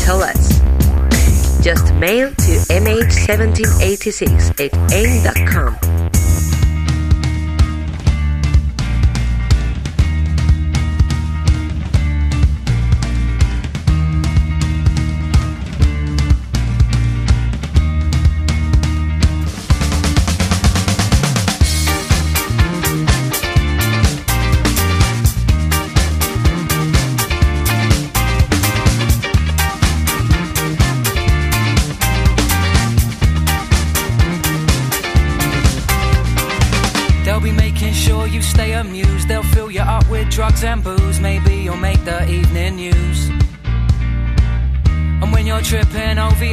tell us. Just mail to mh1786 at aim.com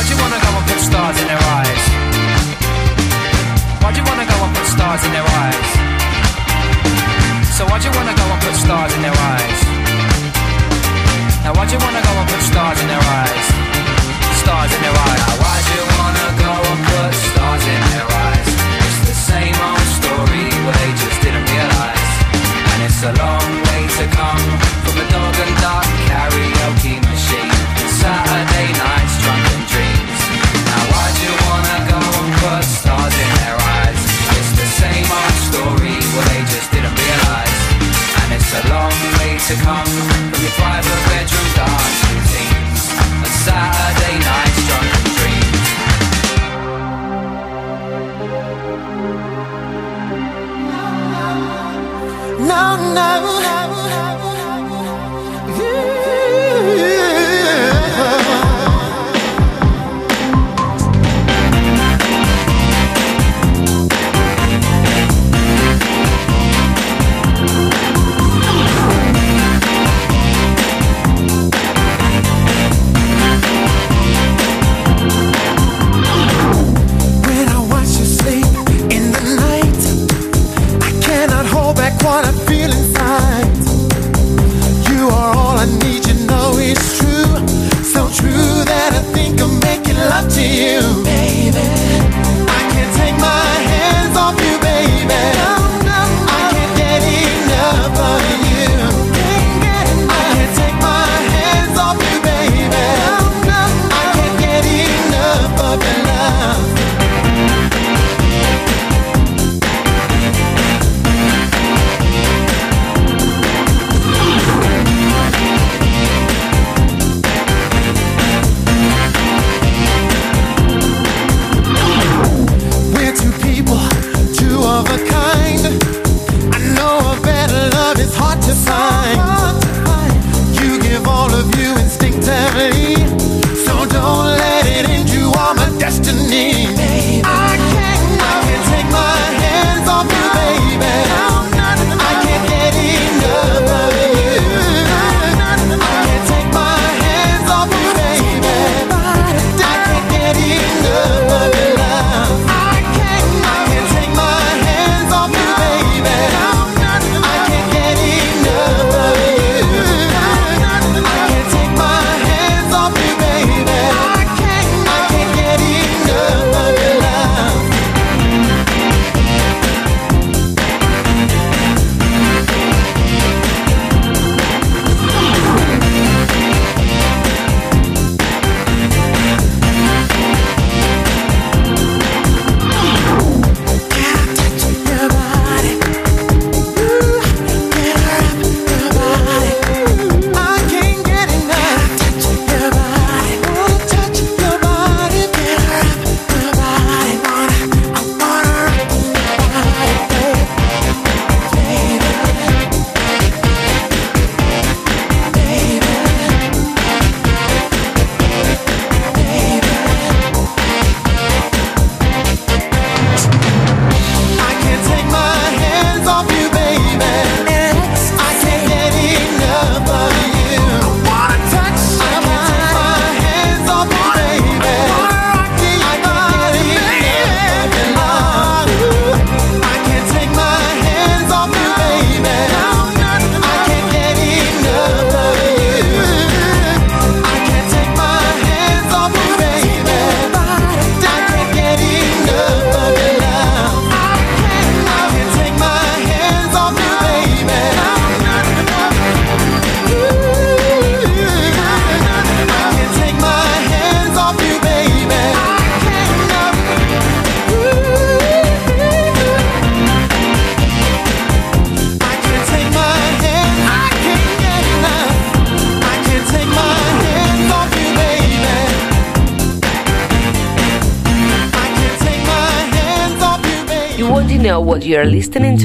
why'd you wanna go and put stars in their eyes? Why'd you wanna go and put stars in their eyes? So why'd you wanna go and put stars in their eyes? Now why'd you wanna go and put stars in their eyes? Stars in their eyes. Now why'd you wanna go and put stars in their eyes? It's the same old story, they just didn't realise. And it's a long way to come from the dog and duck karaoke machine. Saturday nights, to come from your private bedroom dance routines. And Saturday nights, drunken dreams. No, no. When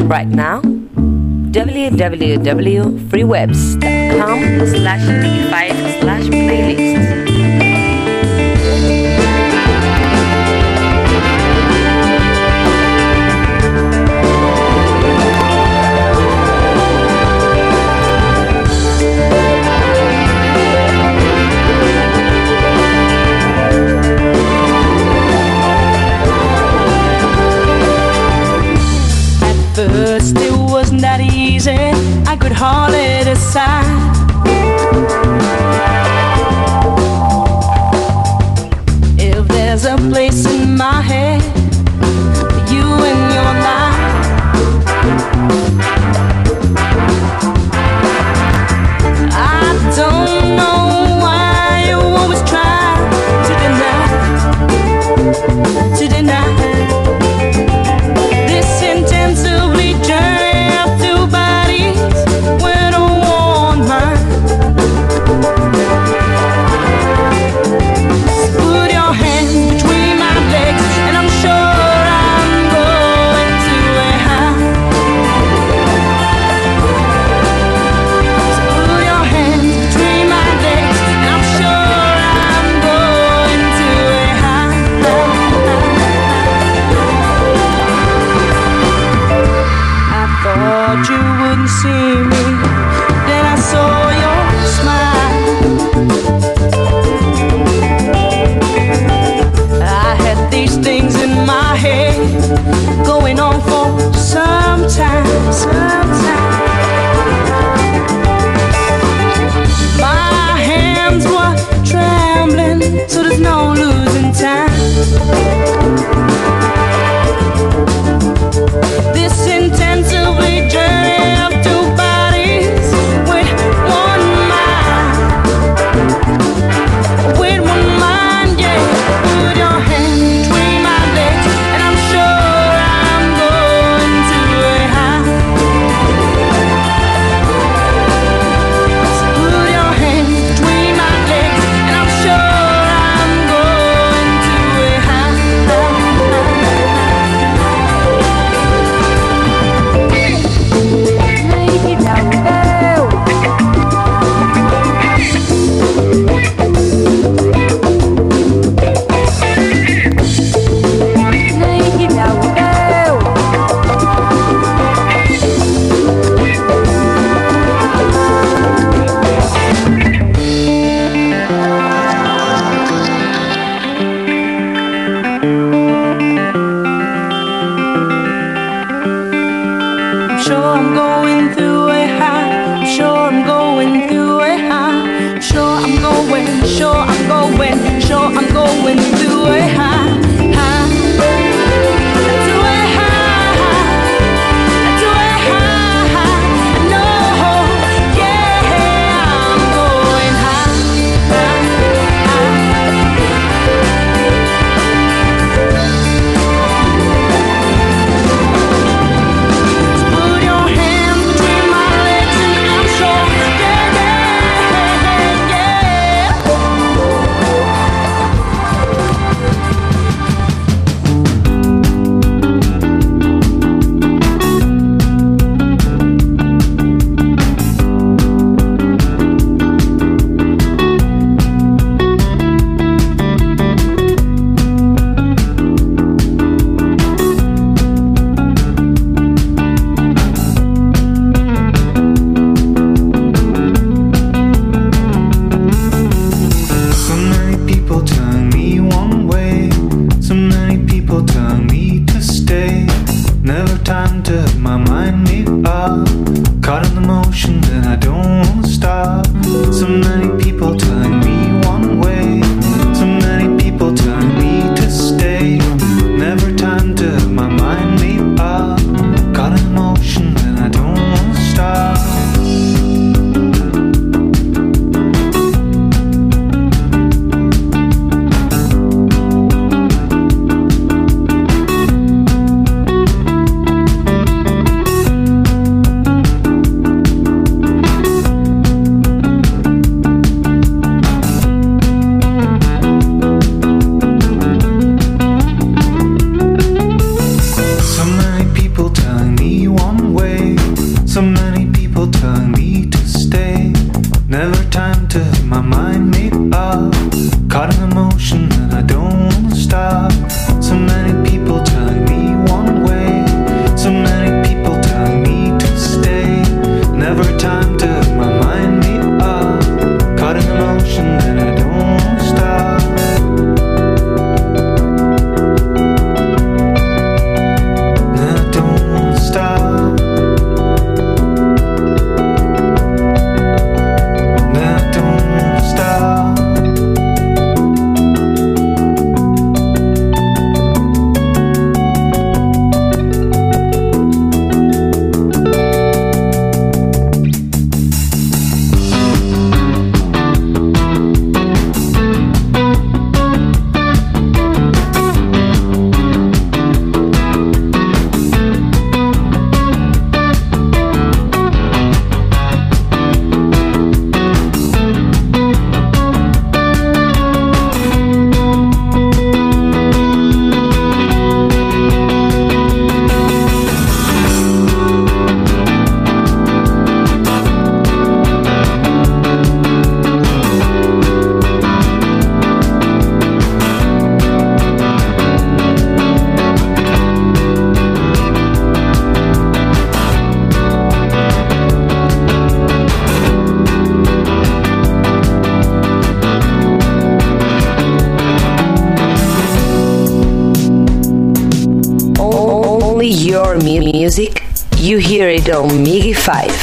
right now? www.freewebs.com could hardly decide. Time to you hear it on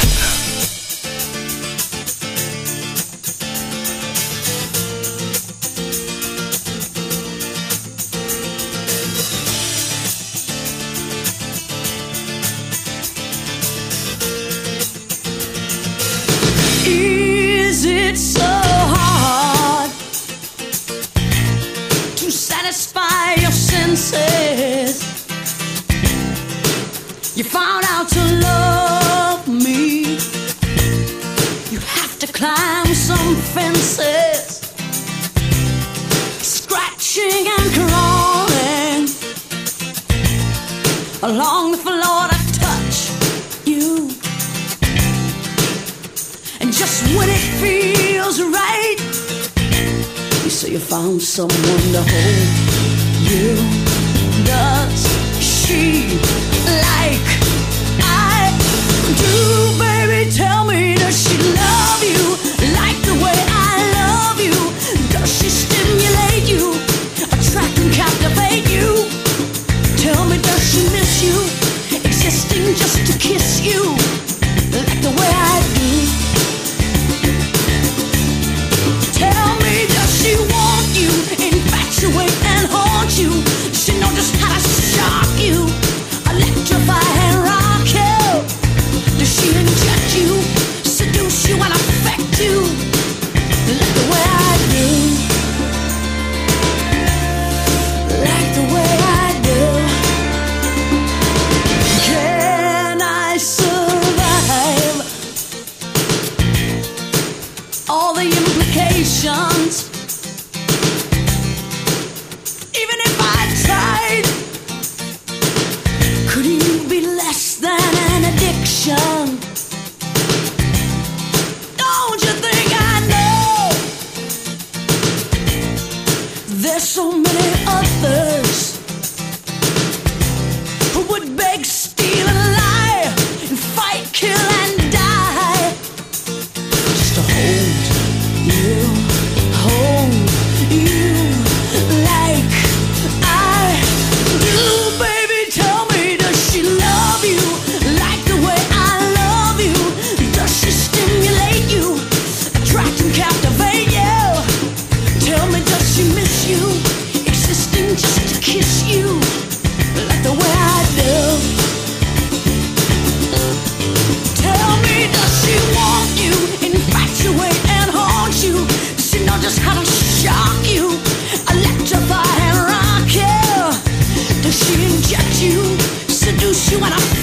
you wanna.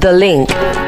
the link.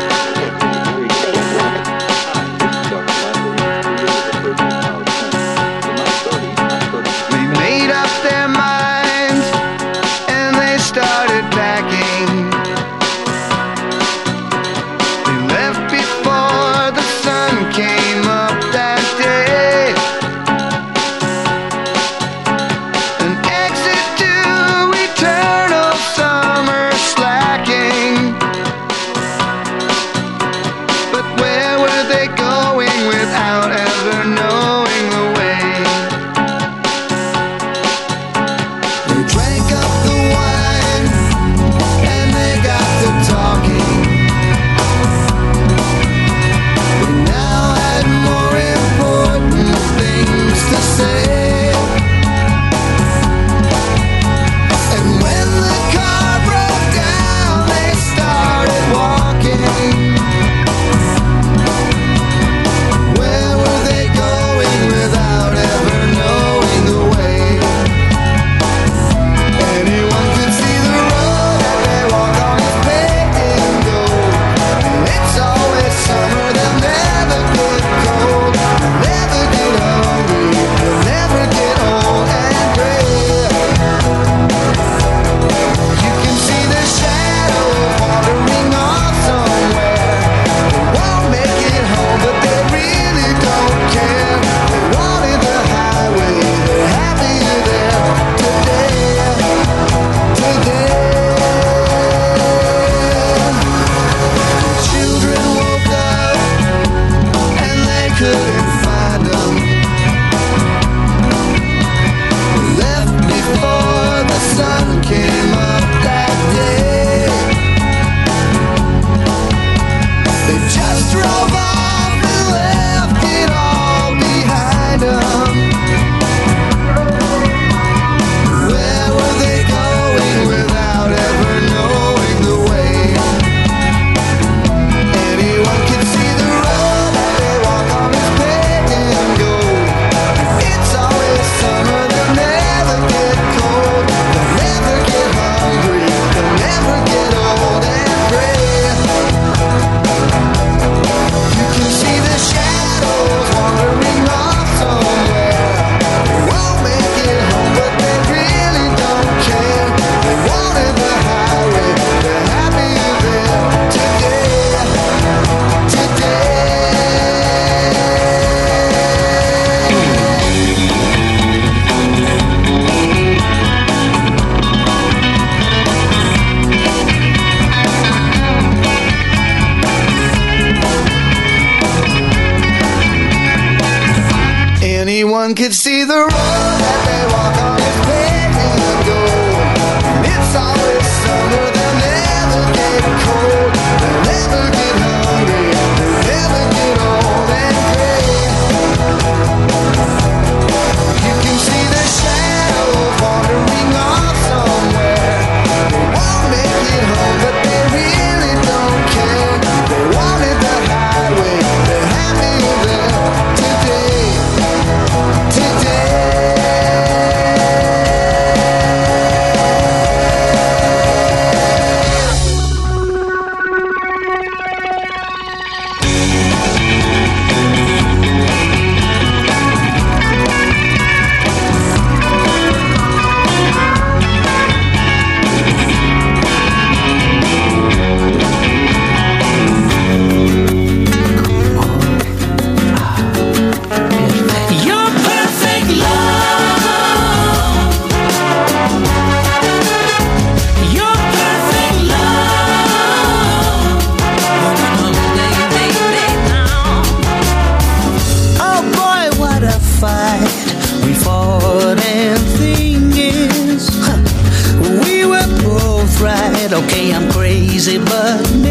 Okay, I'm crazy, but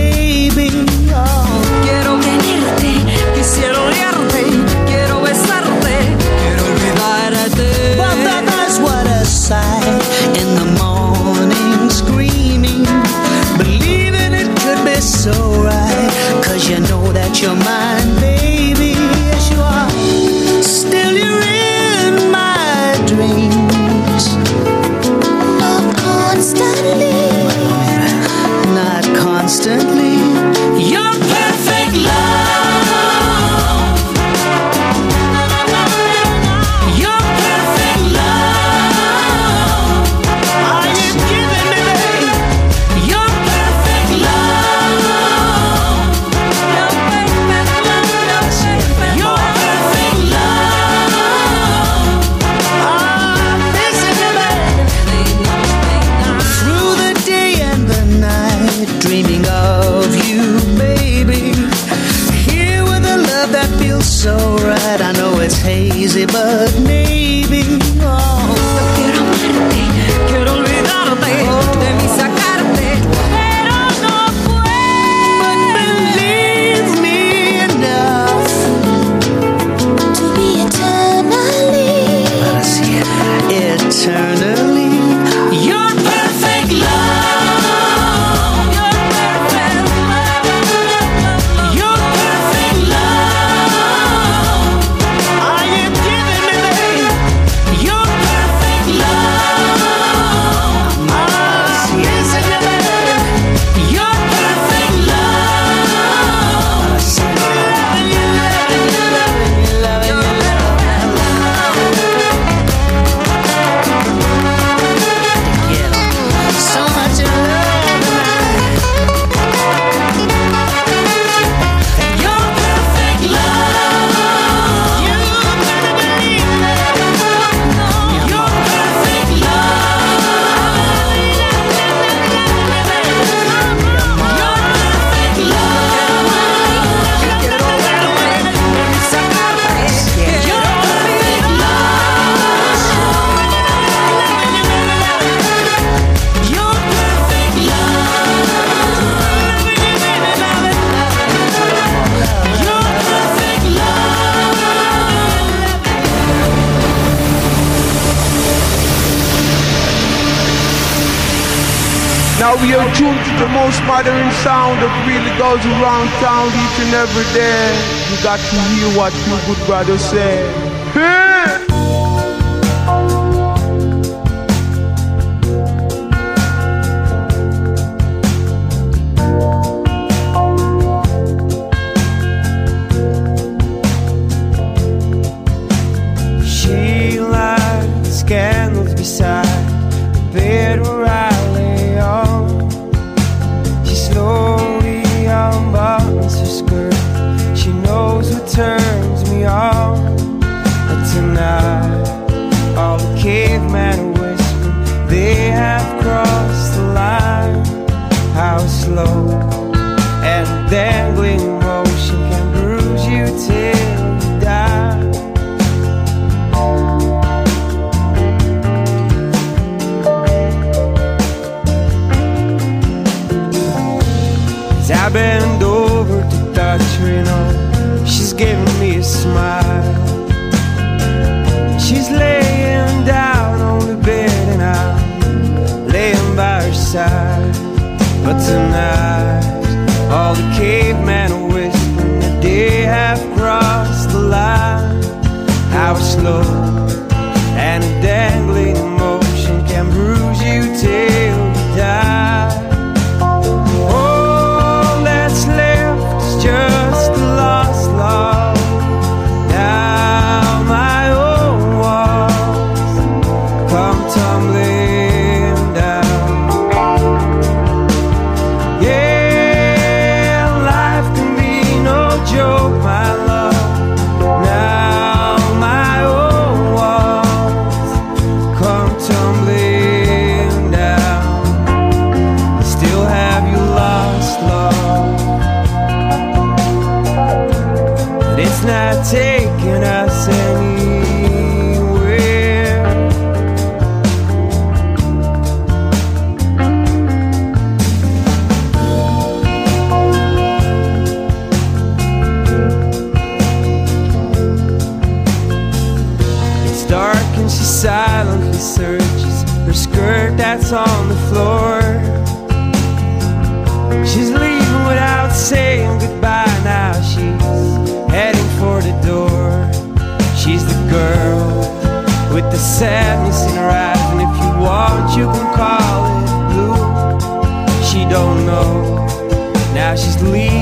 gathering sound that really goes around town each and every day. You got to hear what your good brothers say. inside. But tonight, all the cavemen are whispering that they have crossed the line. How slow. please.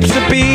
to be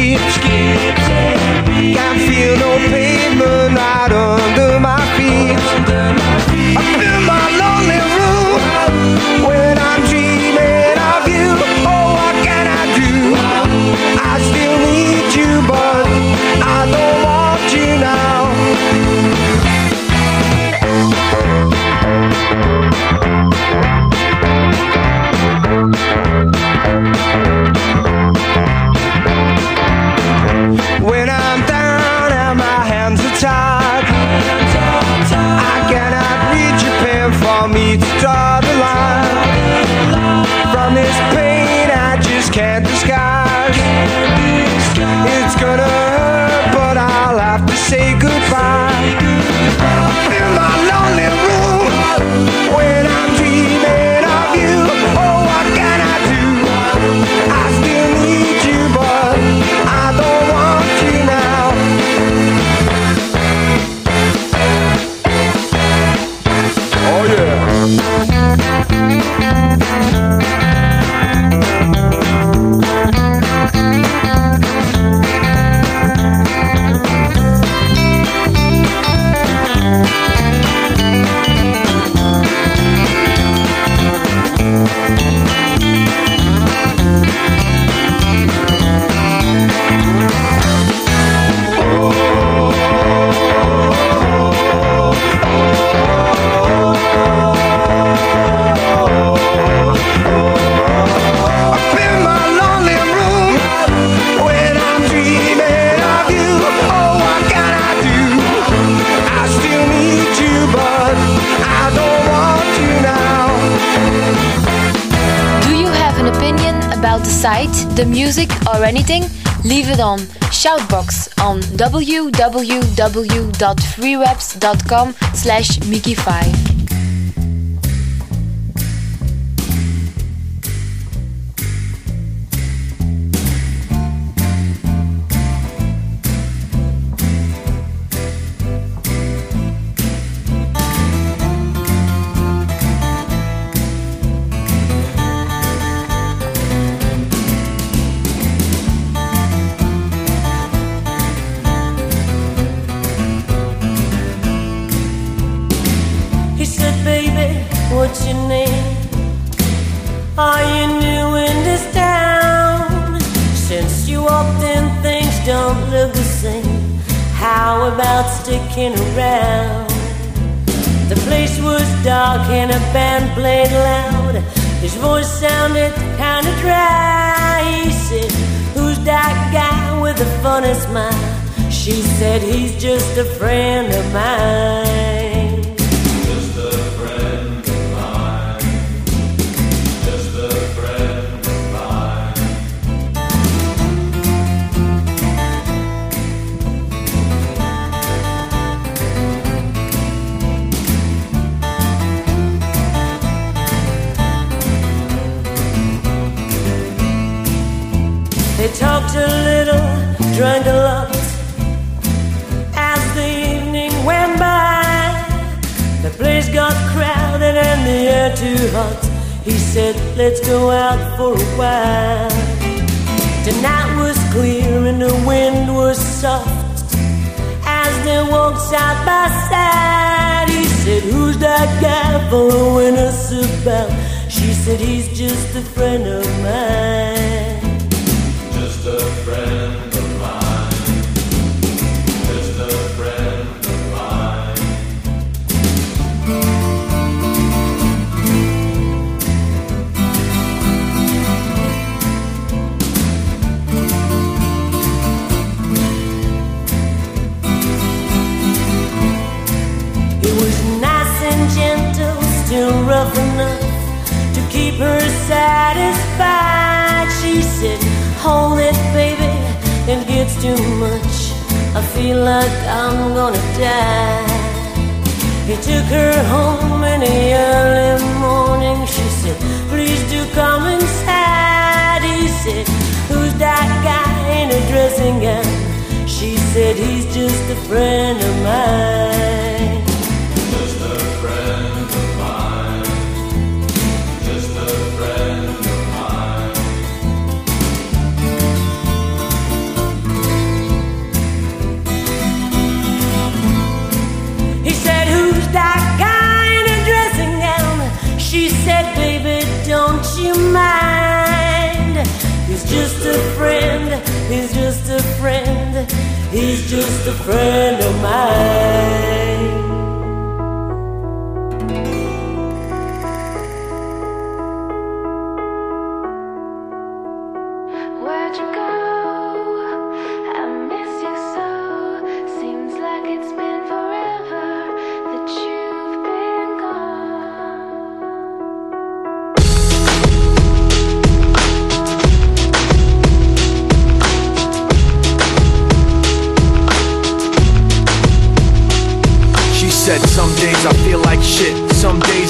about the site, the music, or anything, leave it on Shoutbox on www.freewebs.com slash Mickey looking around. The place was dark and a band played loud. His voice sounded kinda dry. He said, Who's that guy with the funny smile? She said, He's just a friend of mine. the air too hot. He said, Let's go out for a while. The night was clear and the wind was soft. As they walked side by side, he said, Who's that guy following us about? She said, He's just a friend of mine. Just a friend. Rough enough to keep her satisfied. She said, Hold it, baby, it gets too much. I feel like I'm gonna die. He took her home in the early morning. She said, Please do come inside. He said, Who's that guy in a dressing gown? She said, He's just a friend of mine. He's just a friend of mine.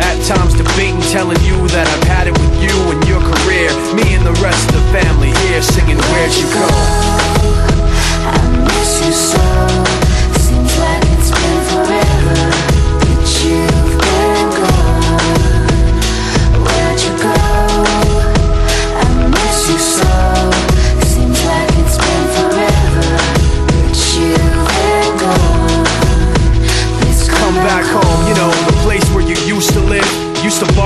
At times debating, telling you that I've had it with you and your career. Me and the rest of the family here singing, Where'd you go? I miss you so. Seems like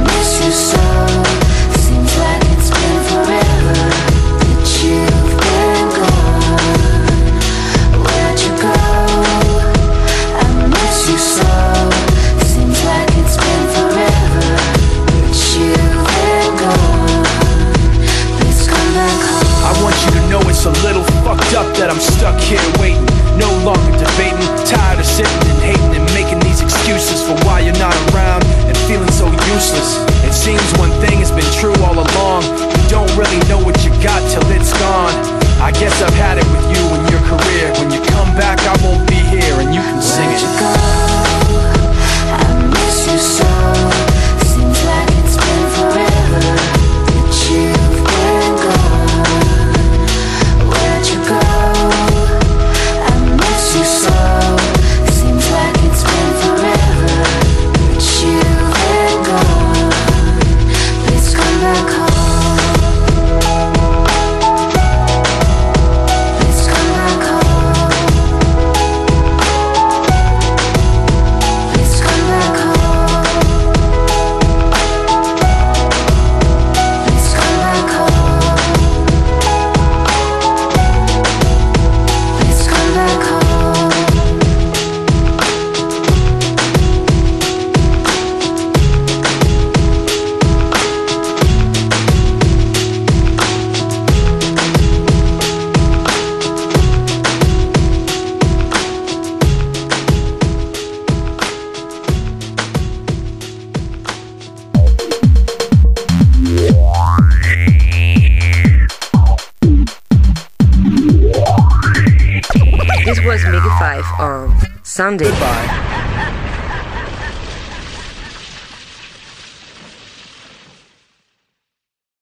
Miss you so.